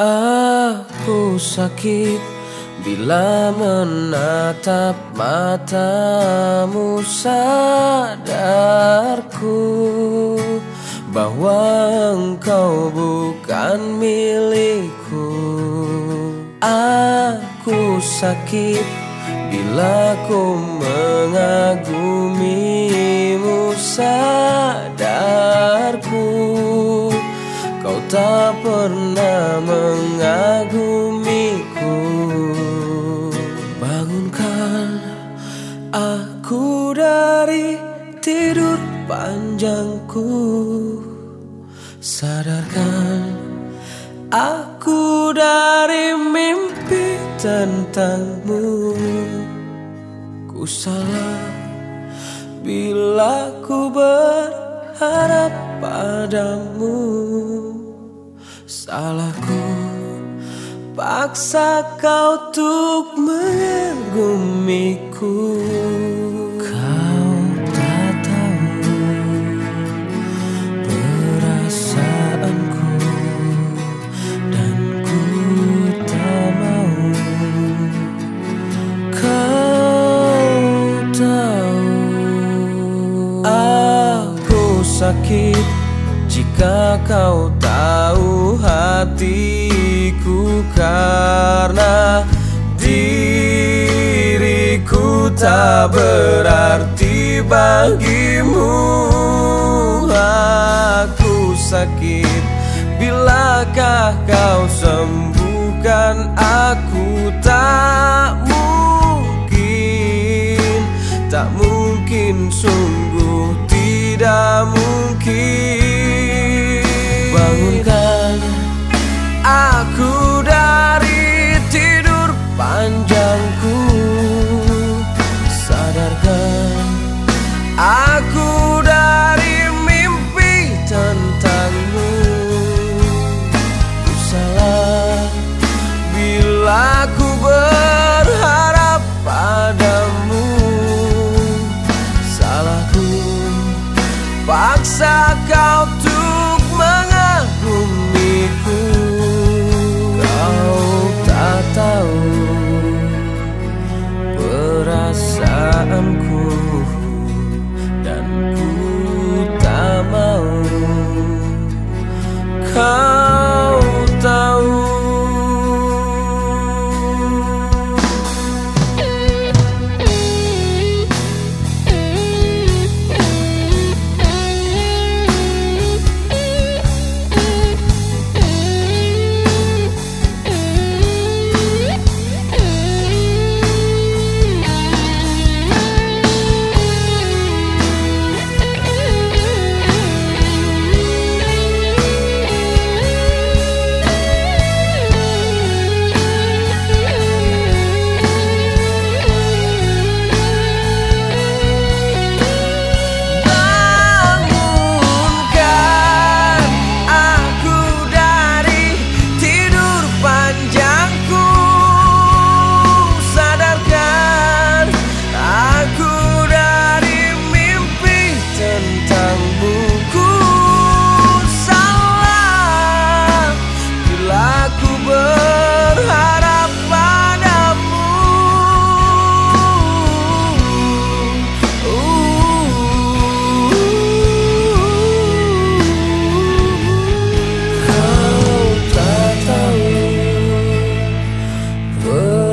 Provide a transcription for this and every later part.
Aku sakit bila menatap matamu sadarku Bahwa engkau bukan milikku. Aku sakit bila ku mengagumimu sadarku tak pernah mengagumiku. Bangunkan aku dari tidur panjangku. Sadarkan aku dari mimpi tentangmu. Ku salah bila ku berharap padamu Salahku paksa kau untuk mengagumiku Kau tak tahu perasaanku Dan ku tak mau. Kau tahu Aku sakit jika kau tahu hatiku? Karena diriku tak berarti bagimu. Aku sakit bilakah kau sembuhkan? Aku tak mungkin Tak mungkin sungguh tidak mungkin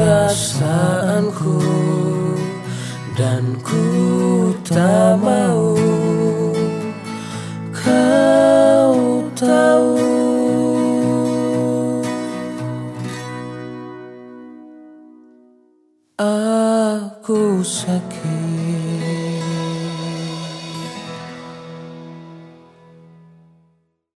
perasaanku dan ku tak mau. Kau tahu. Aku sakit